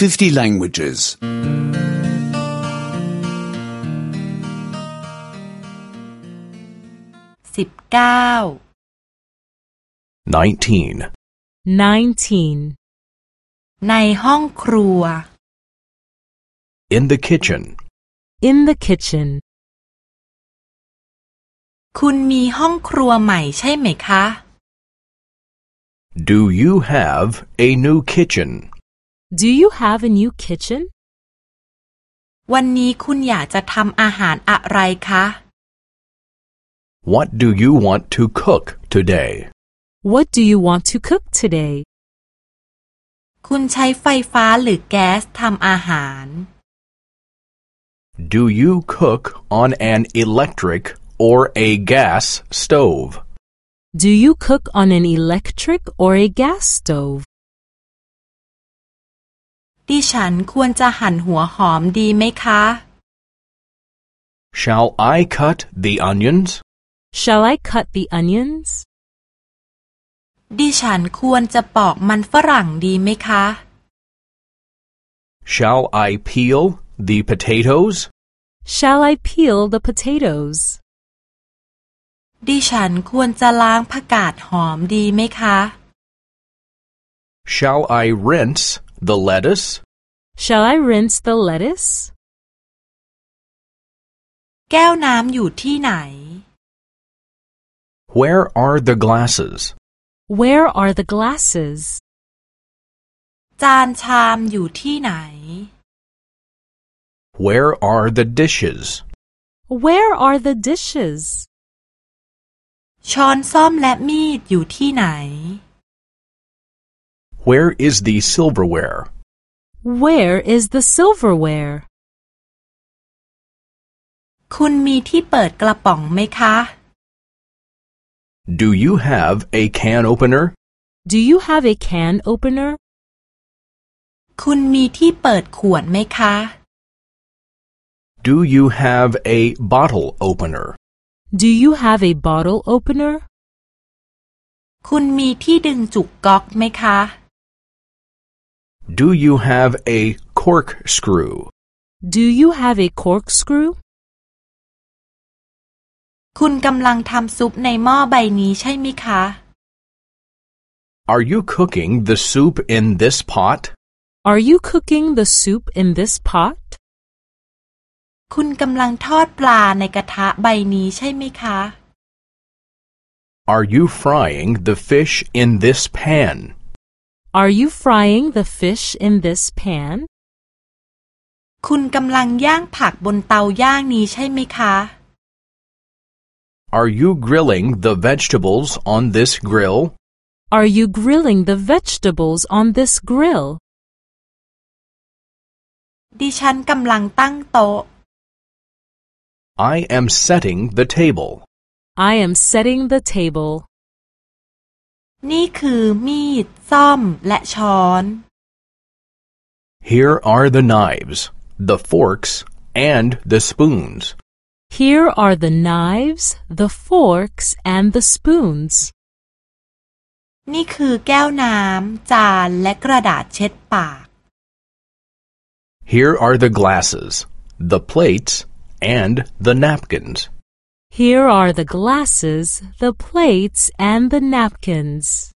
50 languages. สิบเก้า 19. 19. ในห้องครัว In the kitchen. In the kitchen. คุณมีห้องครัวใหม่ใช่ไหมคะ Do you have a new kitchen? Do you have a new kitchen? วันนี้คุณอยากจะทำอาหารอะไรคะ What do you want to cook today? What do you want to cook today? คุณใช้ไฟฟ้าหรือแก๊สทำอาหาร Do you cook on an electric or a gas stove? Do you cook on an electric or a gas stove? ดิฉันควรจะหั่นหัวหอมดีไหมคะ Shall I cut the onions? Shall I cut the onions? ดิฉันควรจะปอกมันฝรั่งดีไหมคะ Shall I peel the potatoes? Shall I peel the potatoes? ดิฉันควรจะล้างผักกาดหอมดีไหมคะ Shall I rinse the lettuce? Shall I rinse the lettuce? แก้วน้ำอยู่ที่ไหน Where are the glasses? Where are the glasses? จานชามอยู่ที่ไหน Where are the dishes? Where are the dishes? ช้อนส้อมและมีดอยู่ที่ไหน Where is the silverware? Where is the silverware? คุณมีที่เปิดกระป๋องไหมคะ Do you have a can opener? Do you have a can opener? คุณมีที่เปิดขวดไหมคะ Do you have a bottle opener? Do you have a bottle opener? คุณมีที่ดึงจุกก๊อกไหมคะ Do you have a corkscrew? Do you have a corkscrew? คุณกำลังทำซุปในหม้อใบนี้ใช่ไหมคะ Are you cooking the soup in this pot? Are you cooking the soup in this pot? คุณกำลังทอดปลาในกระทะใบนี้ใช่ไหมคะ Are you frying the fish in this pan? Are you frying the fish in this pan? คุณกำลังย่างผักบนเตาย่างนี้ใช่ไหมคะ Are you grilling the vegetables on this grill? Are you grilling the vegetables on this grill? ดิฉันกำลังตั้งโต๊ะ I am setting the table. I am setting the table. นี่คือมีด ซ่อม และช้อน Here are the knives, the forks, and the spoons. Here are the knives, the forks, and the spoons. นี่คือแก้วน้ำ จาน และกระดาษเช็ดปาก Here are the glasses, the plates, and the napkins. Here are the glasses, the plates, and the napkins.